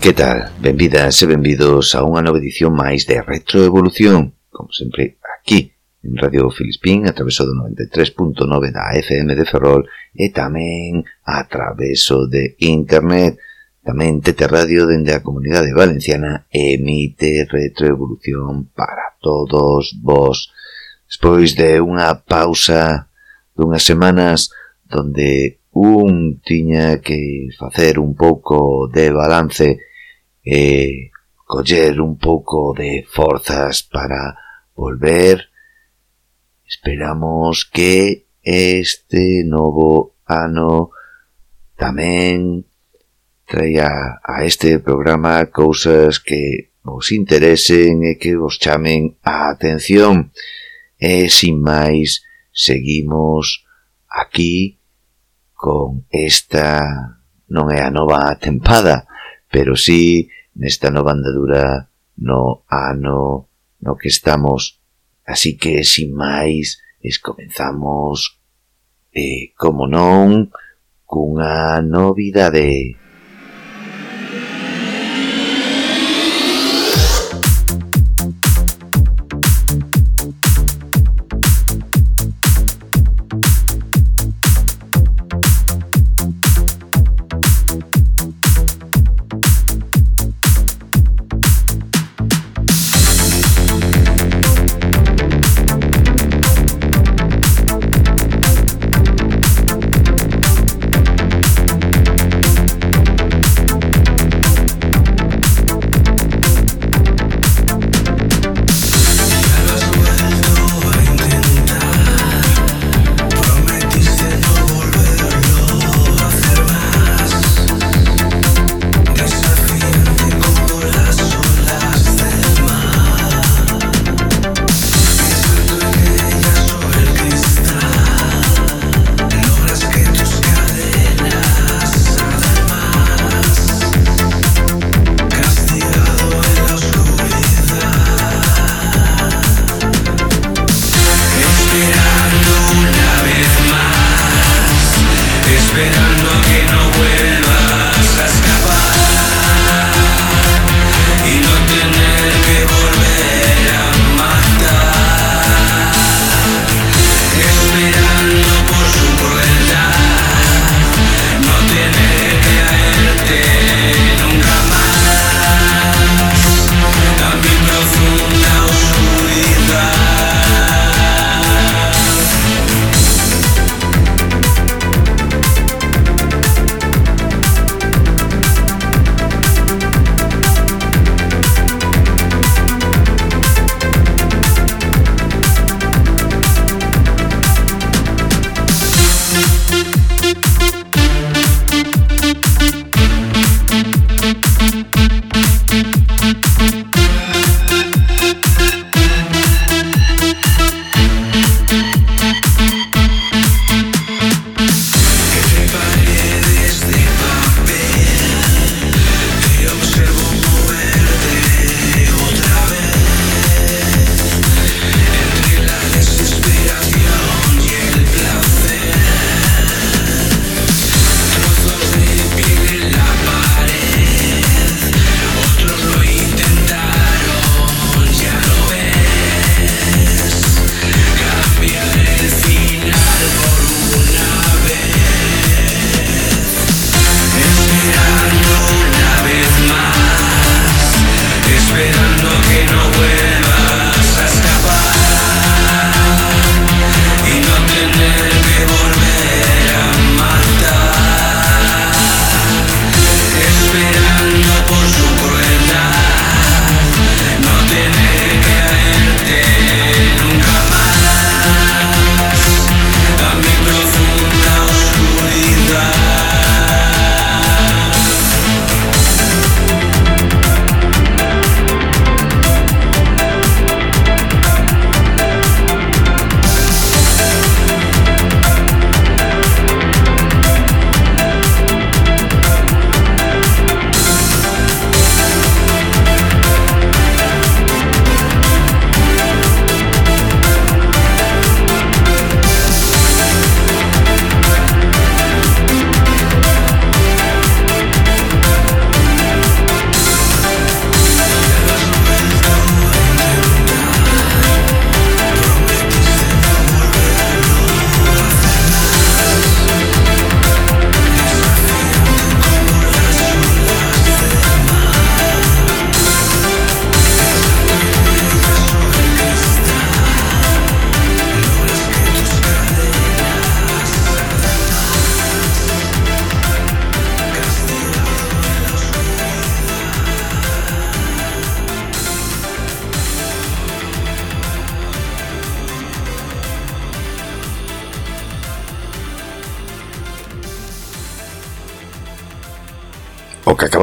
Que tal? Benvidas e benvidos a unha nova edición máis de Retroevolución, como sempre aquí, en Radio Filispín, a traveso do 93.9 da FM de Ferrol e tamén a traveso de Internet. Tamén Tete Radio dende a Comunidade Valenciana emite Retroevolución para todos vos. Despois de unha pausa dunhas semanas donde un tiña que facer un pouco de balance e coller un pouco de forzas para volver. Esperamos que este novo ano tamén traia a este programa cousas que vos interesen e que vos chamen a atención. E sin máis, seguimos aquí con esta non é a nova tempada, pero sí nesta nova andadura no ano no que estamos. Así que, sin máis, es comenzamos, eh, como non, cunha novidade.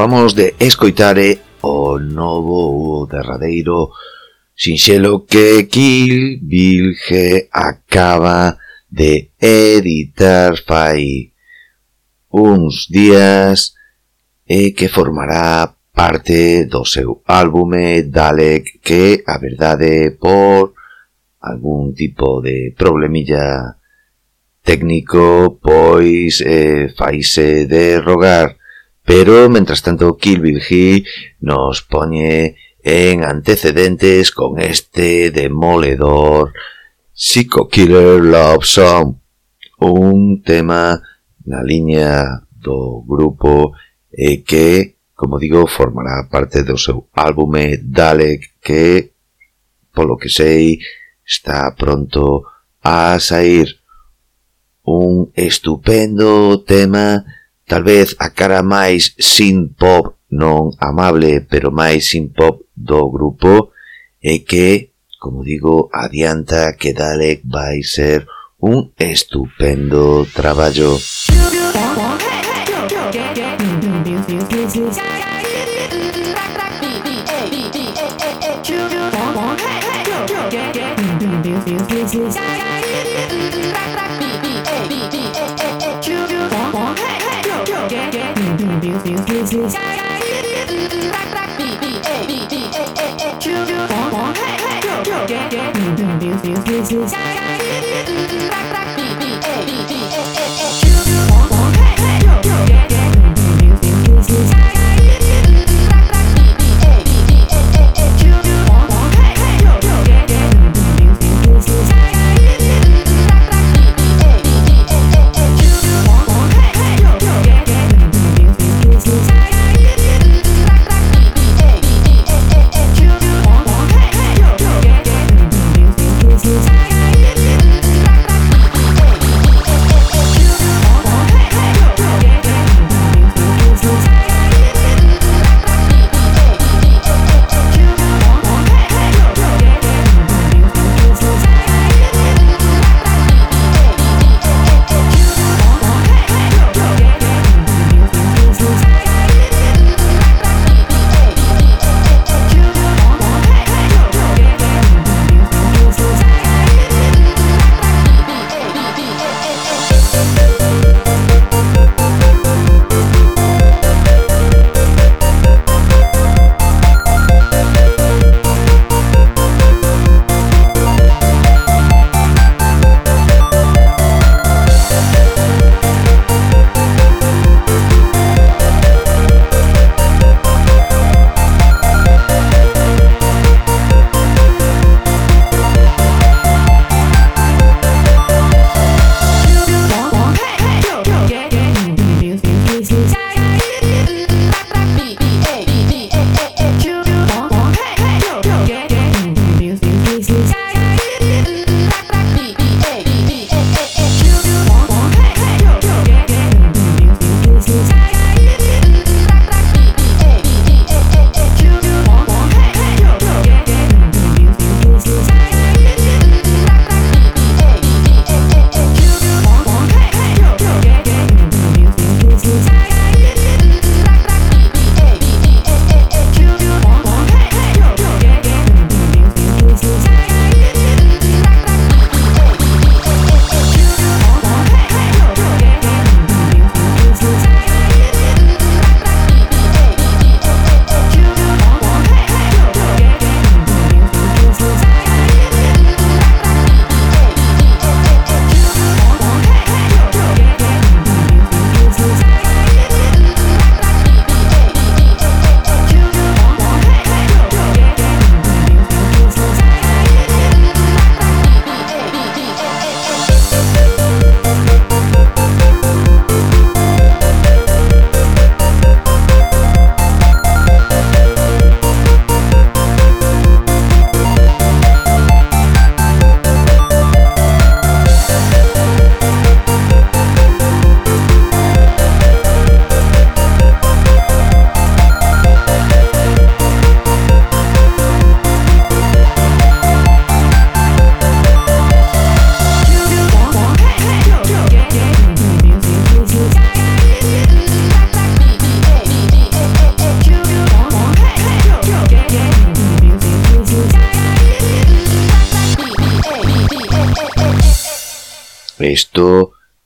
acabamos de escoitar é o novo, o derradeiro sinxelo que Kill Vilge acaba de editar fai uns días e que formará parte do seu álbume Dalek que, a verdade, por algún tipo de problemilla técnico, pois eh, faise de rogar. Pero, mentras tanto, Kilby G nos poñe en antecedentes con este demoledor Psycho Killer Love Song, un tema na liña do grupo e que, como digo, formará parte do seu álbume Dalek que, polo que sei, está pronto a sair. Un estupendo tema Talvez a cara máis sin pop, non amable, pero máis sin pop do grupo, é que, como digo, adianta que Dalek vai ser un estupendo traballo.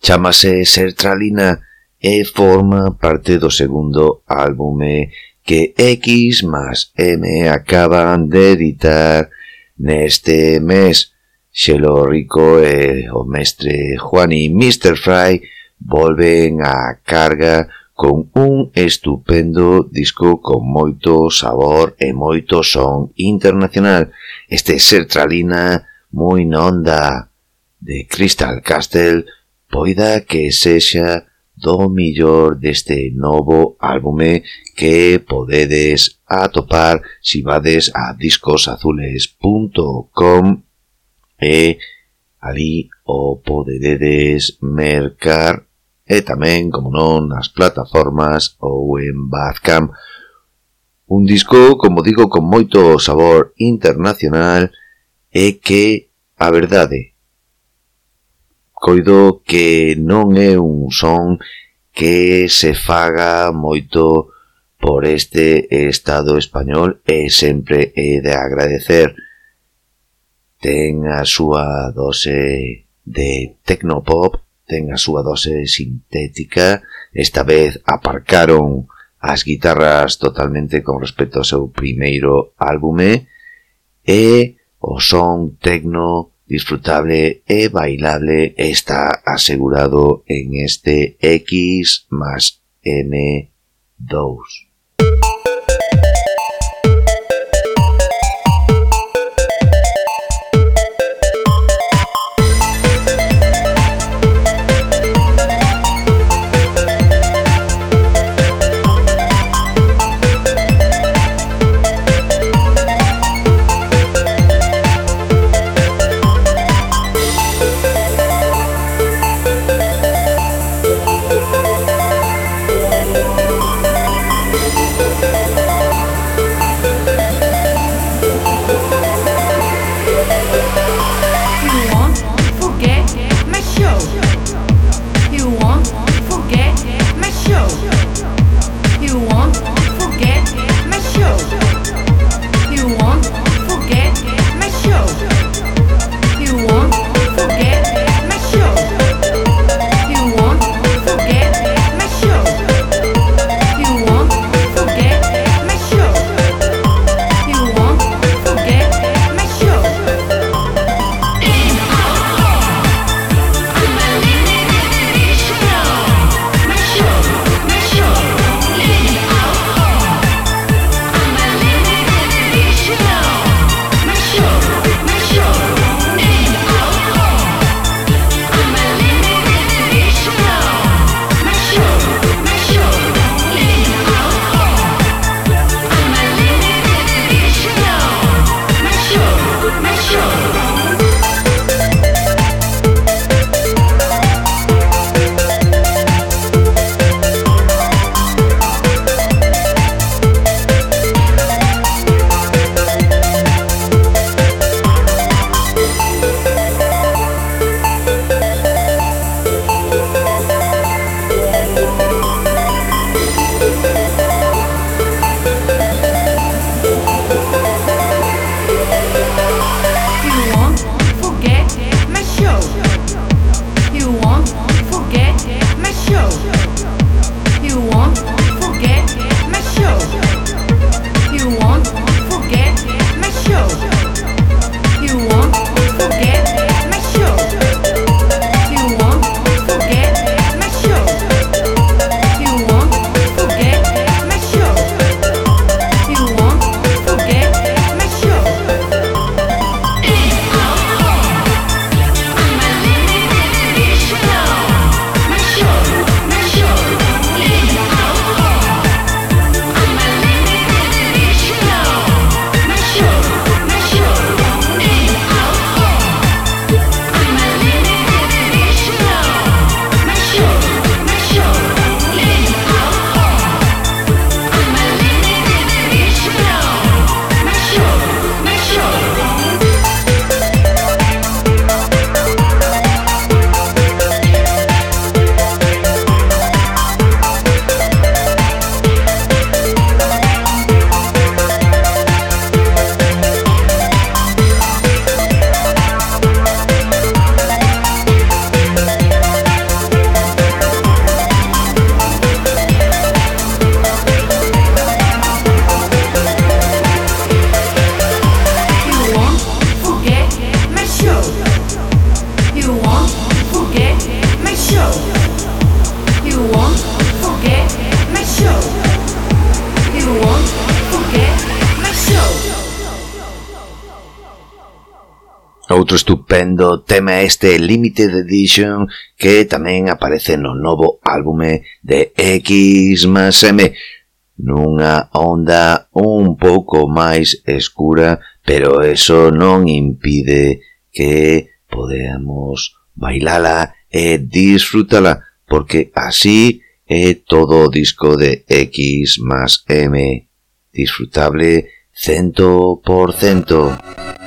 chamase Sertralina e forma parte do segundo álbume que X más M acaban de editar neste mes. Xelo Rico e o mestre Juan y Mr. Fry volven á carga con un estupendo disco con moito sabor e moito son internacional. Este Sertralina moi nonda de Crystal Castle poida que sexa do millor deste novo álbume que podedes atopar si vades a discosazules.com e ali o podedes mercar e tamén, como non, nas plataformas ou en Bandcamp. Un disco, como digo, con moito sabor internacional e que, a verdade, coido que non é un son que se faga moito por este Estado español e sempre é de agradecer. Ten a súa dose de tecnopop, ten a súa dose sintética, esta vez aparcaron as guitarras totalmente con respecto ao seu primeiro álbume, e o son tecno disfrutable e bailable está asegurado en este X más M2. Outro estupendo tema este Limited Edition que tamén aparece no novo álbume de X más M nunha onda un pouco máis escura pero eso non impide que podamos bailala e disfrutala porque así é todo o disco de X más M disfrutable 100%.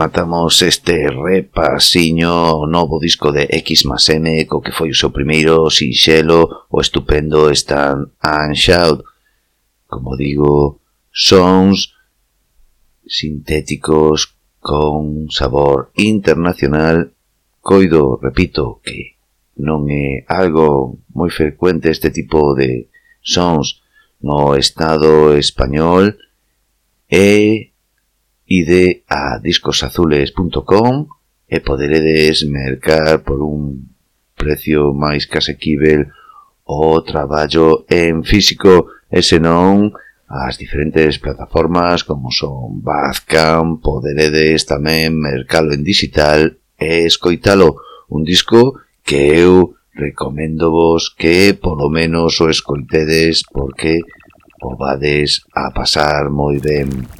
rematamos este repasiño novo disco de X más M co que foi o seu primeiro sinxelo o estupendo Stand and Shout. Como digo sons sintéticos con sabor internacional. Coido, repito, que non é algo moi frecuente este tipo de sons no estado español e ide a discosazules.com e poderedes mercar por un precio máis que asequível o traballo en físico e senón as diferentes plataformas como son Bazcamp, poderedes tamén mercalo en digital e escoitalo un disco que eu recomendo vos que polo menos o escoitedes porque o vades a pasar moi ben.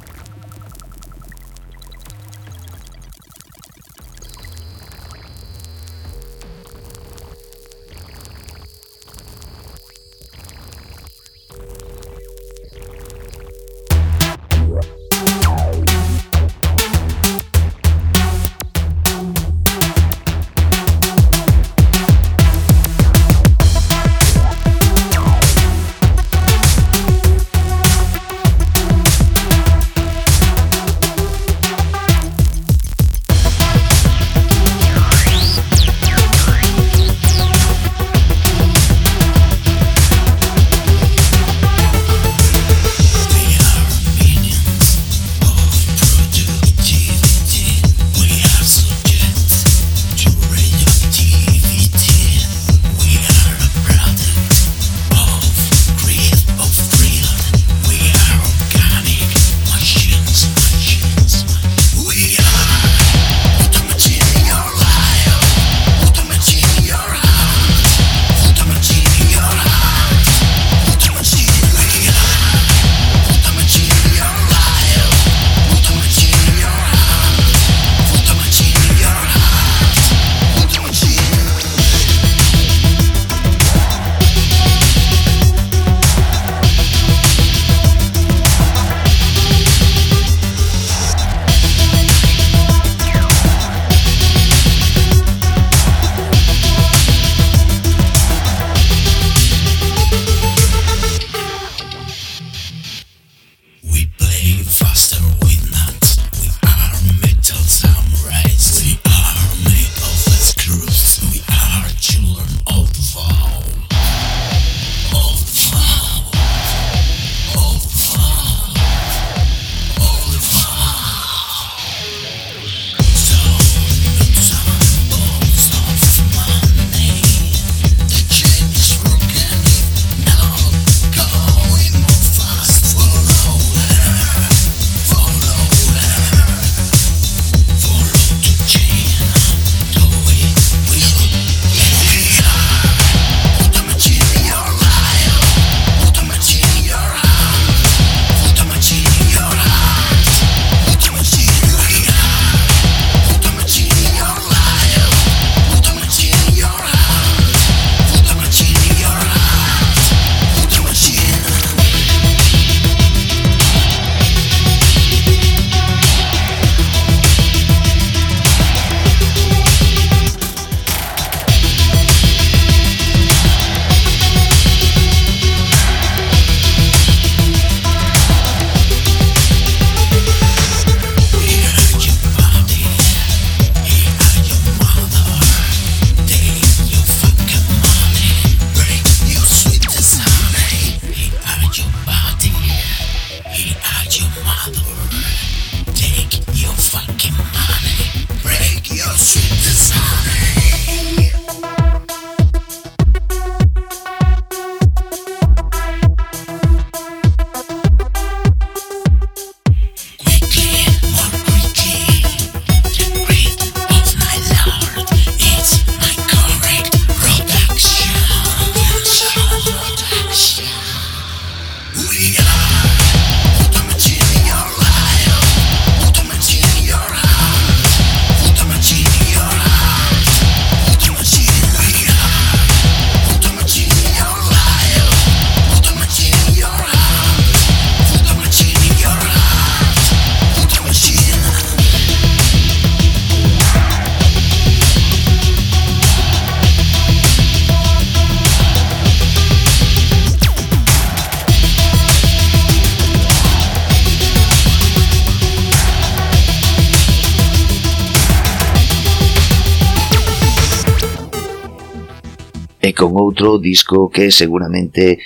con outro disco que seguramente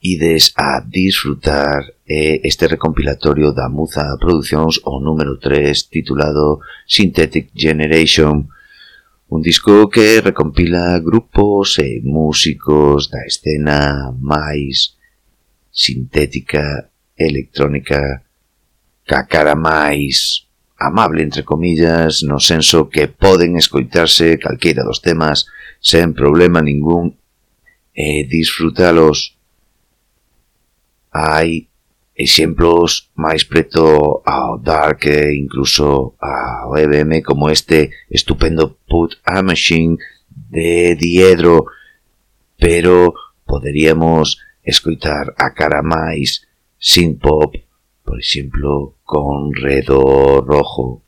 ides a disfrutar eh, este recompilatorio da Muza Producións o número 3 titulado Synthetic Generation. Un disco que recompila grupos e músicos da escena máis sintética electrónica ca cara máis amable, entre comillas, no senso que poden escoitarse calqueira dos temas sen problema ningún e disfrutalos. Hai exemplos máis preto ao dark e incluso ao EBM como este estupendo Put a Machine de Diedro, pero poderíamos escoitar a cara máis sin pop por exemplo con Redo Rojo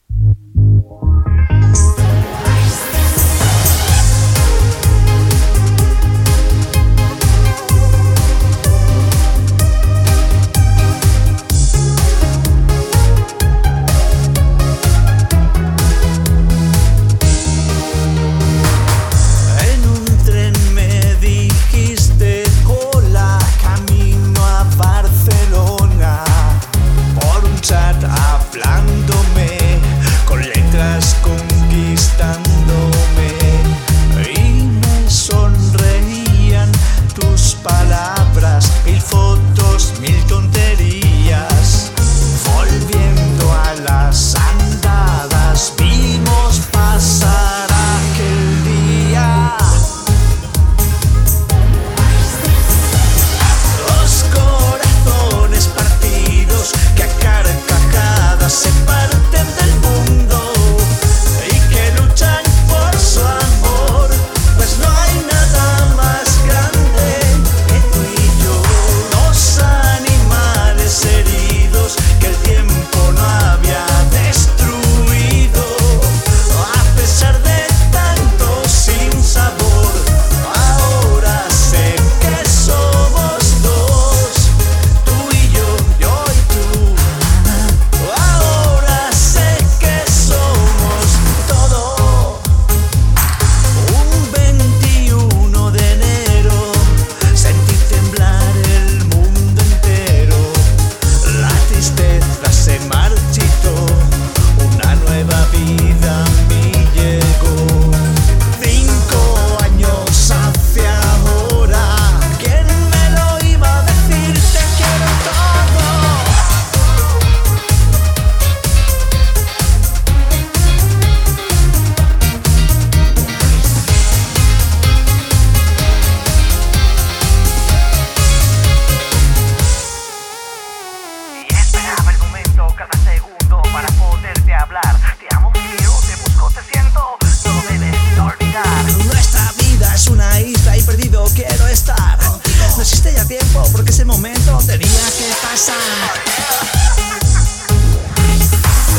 porque ese momento tenía que pasar.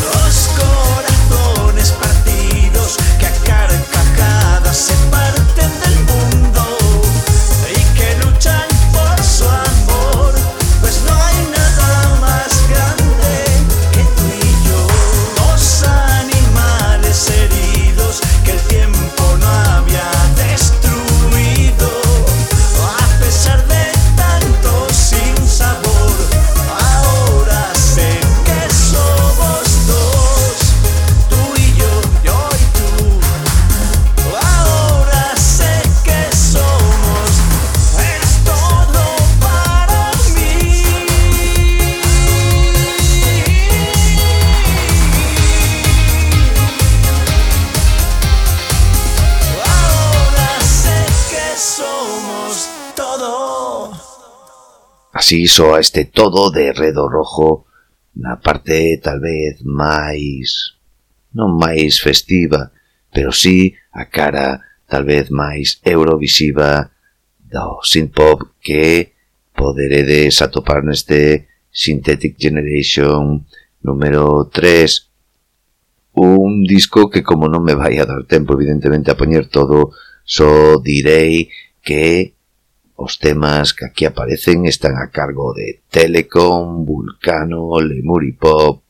Los corazones partidos que a carcajadas se parten. así soa este todo de redo rojo na parte tal vez máis... non máis festiva, pero sí a cara tal vez máis eurovisiva do synth-pop que poderedes atopar neste Synthetic Generation número 3 un disco que como non me vai a dar tempo evidentemente a poñer todo só direi que Os temas que aquí aparecen están a cargo de Telecom, Vulcano, Lemuripop,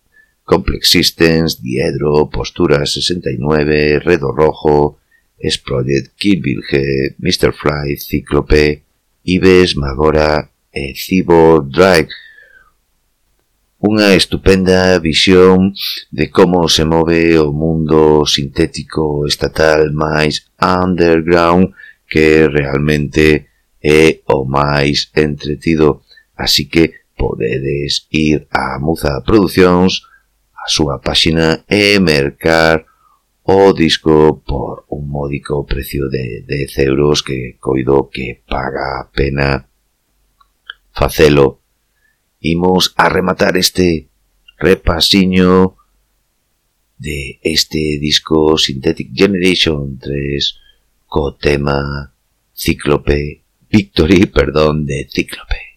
Complex Systems, Diedro, Postura 69, Redo Rojo, Exploded, Kill Virge, Mr. Fry, Cíclope, Ives, Magora e Cibo Drive. Unha estupenda visión de como se move o mundo sintético estatal máis underground que realmente é o máis entretido, así que podedes ir a Muza Producións, a súa páxina e mercar o disco por un módico precio de 10 euros que coido que paga a pena facelo. Imos a rematar este repasiño de este disco Synthetic Generation 3 co tema Cíclope Victory, perdón, de Cíclope.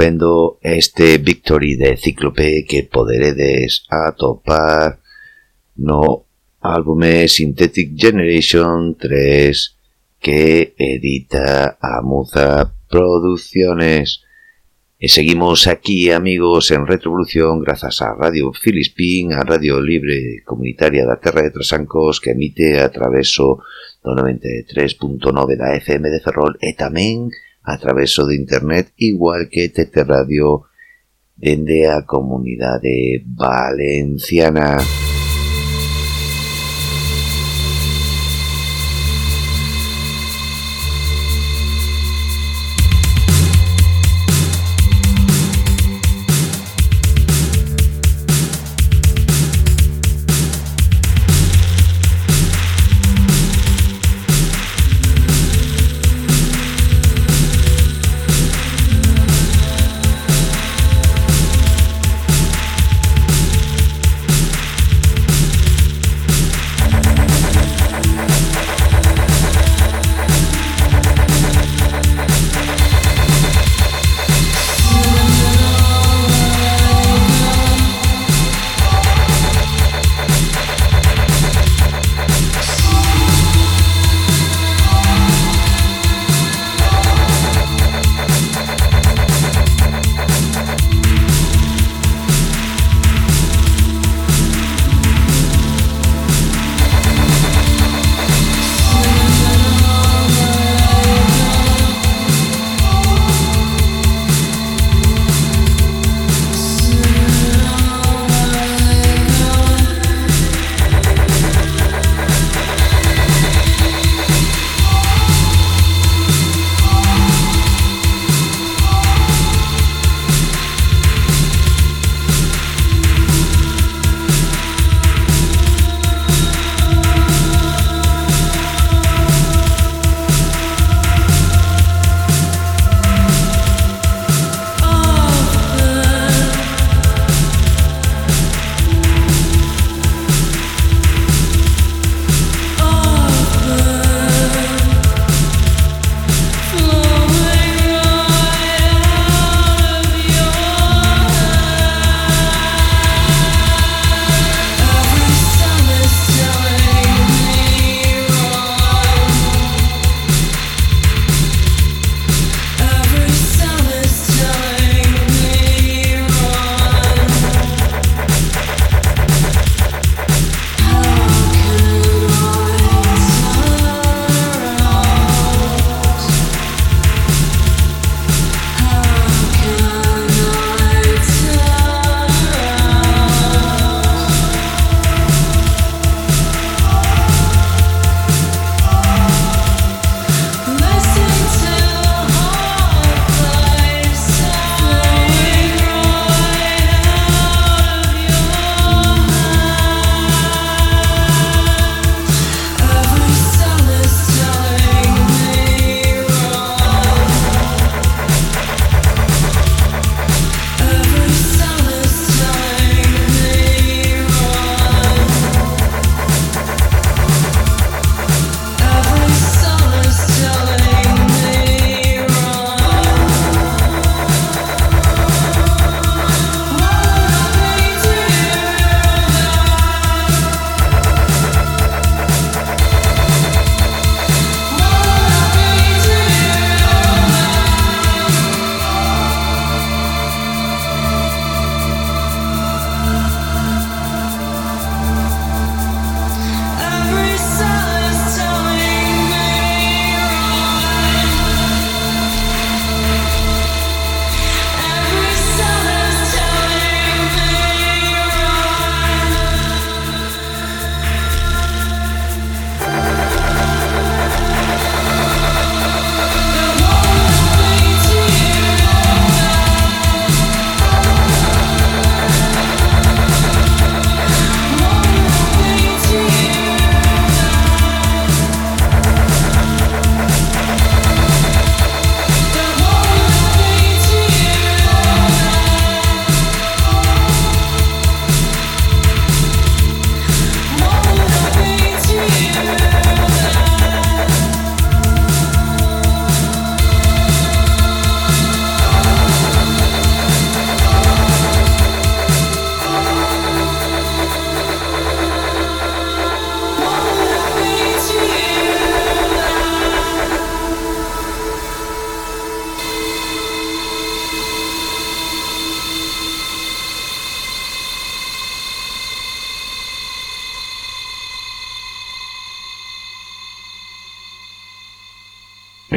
Estupendo este Victory de Cíclope que poderedes atopar no álbume Synthetic Generation 3 que edita a Muza Producciones. E seguimos aquí, amigos, en Retrovolución grazas a Radio Filispín, a Radio Libre Comunitaria da Terra de Trasancos que emite a traveso do 93.9 da FM de Ferrol e tamén a traveso de Internet igual que TT Radio dende a comunidade valenciana.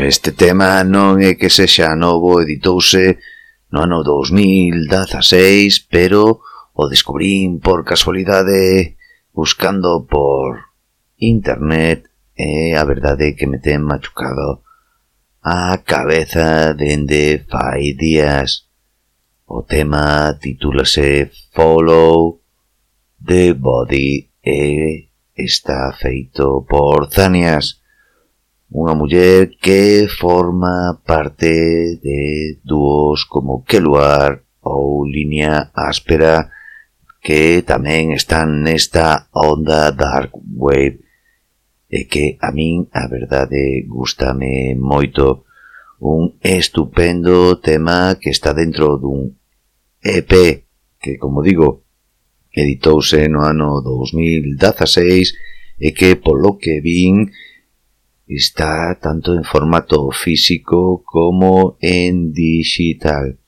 Este tema non é que sexa novo, editouse no ano 2016, pero o descubrín por casualidade buscando por internet e a verdade que me ten machucado a cabeza dende fai días. O tema titúlase Follow the Body e está feito por Zanias. Unha muller que forma parte de dúos como Keluar ou Línea Áspera que tamén están nesta onda dark wave e que a min a verdade gustame moito. Un estupendo tema que está dentro dun EP que, como digo, editouse no ano 2016 e que, polo que vin, está tanto en formato físico como en digital.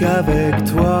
qu'avec toi.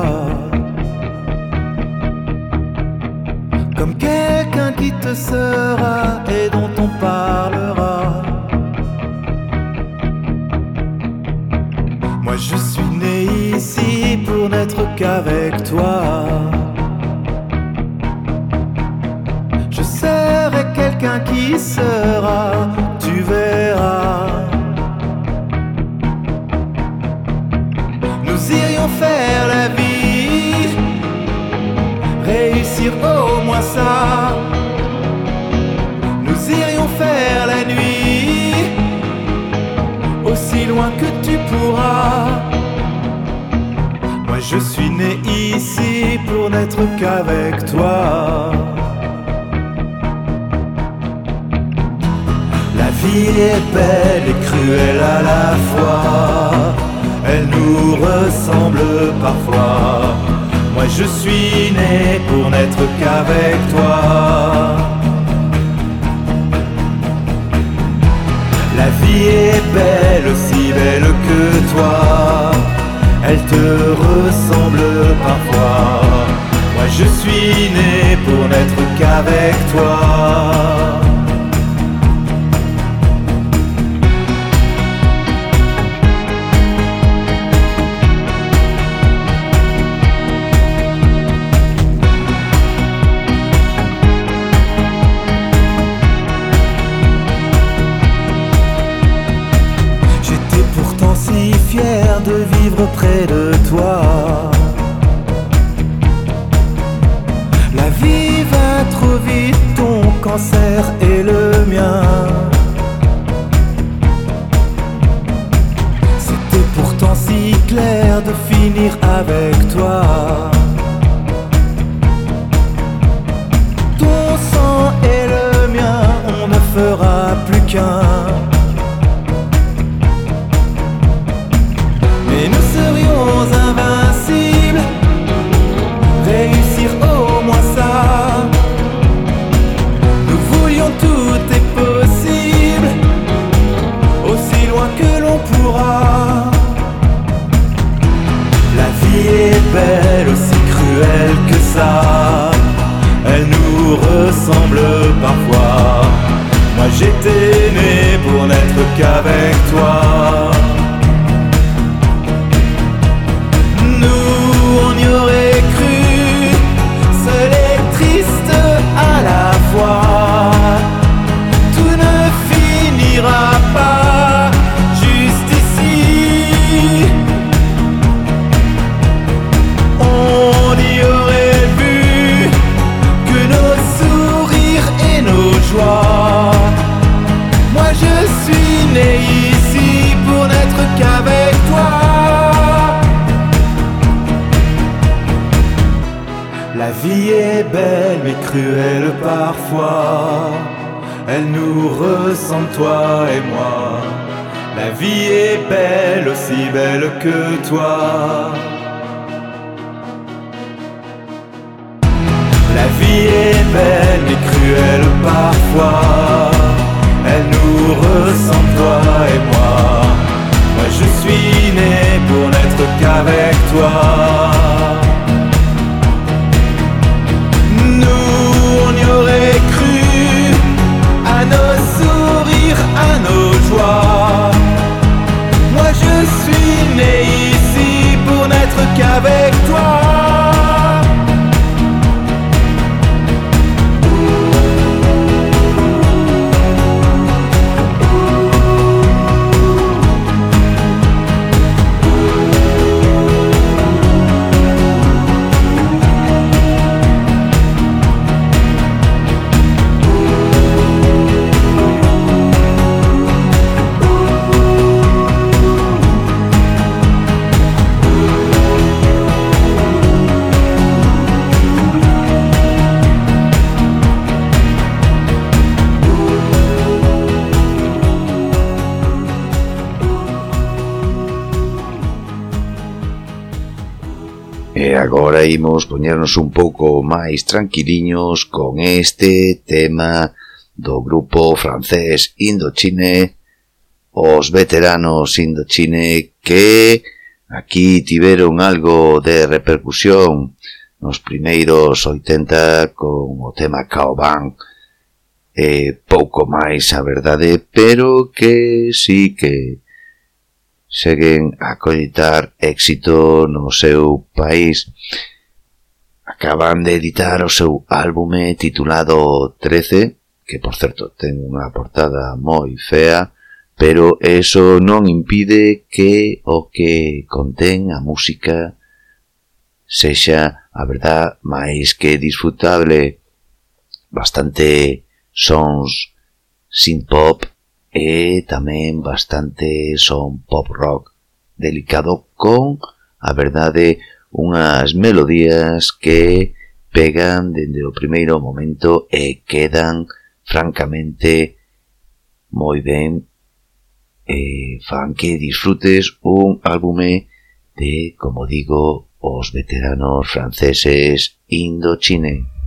Est belle mais cruelle parfois. Elle nous ressemble, toi et moi. La vie est belle, aussi belle que toi. La vie est belle mais cruelle parfois. Elle nous ressemble, toi et moi. Moi je suis né pour n'être qu'avec toi. Suis né ici pour n'être qu'avec toi. agora imos poñernos un pouco máis tranquiliños con este tema do grupo francés Indochine, os veteranos Indochine que aquí tiveron algo de repercusión nos primeiros 80 con o tema Caoban eh, pouco máis a verdade, pero que sí que seguen a collitar éxito no seu país acaban de editar o seu álbume titulado 13, que por certo ten unha portada moi fea, pero eso non impide que o que contén a música sexa a verdad máis que disfrutable. Bastante sons sin pop e tamén bastante son pop rock delicado con a verdade unhas melodías que pegan dende o primeiro momento e quedan francamente moi ben e fan que disfrutes un álbume de, como digo, os veteranos franceses Indochine.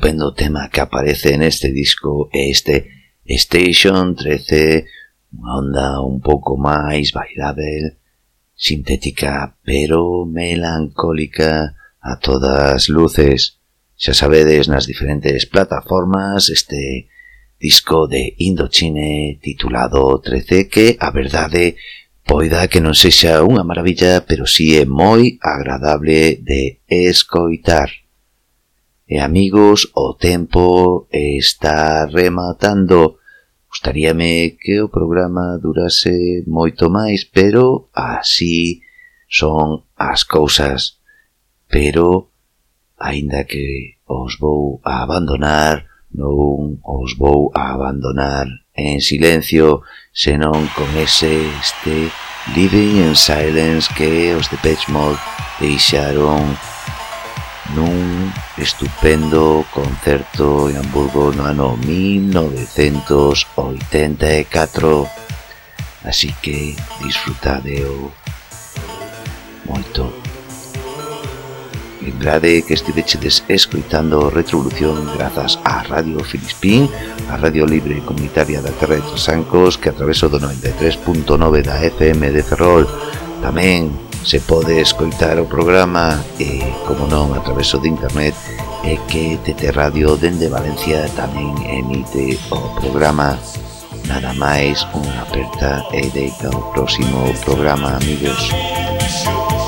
estupendo tema que aparece en este disco é este Station 13, unha onda un pouco máis bailável, sintética pero melancólica a todas luces. Xa sabedes nas diferentes plataformas este disco de Indochine titulado 13 que, a verdade, poida que non sexa unha maravilla, pero si sí é moi agradable de escoitar. E amigos, o tempo eh, está rematando. Gustaríame que o programa durase moito máis, pero así son as cousas. Pero, aínda que os vou a abandonar, non os vou a abandonar en silencio, senón con ese este Living in Silence que os de Pitch deixaron nun estupendo concerto en Hamburgo no ano 1984 así que disfrutadeo moito Lembrade que estivechedes escoitando Retrovolución grazas á Radio Filispín, a Radio Libre Comunitaria da Terra de Trasancos que atraveso do 93.9 da FM de Ferrol. Tamén se pode escoitar o programa e, como non, a través de internet é que TT Radio dende Valencia tamén emite o programa Nada máis unha aperta e deita o próximo programa, amigos. Música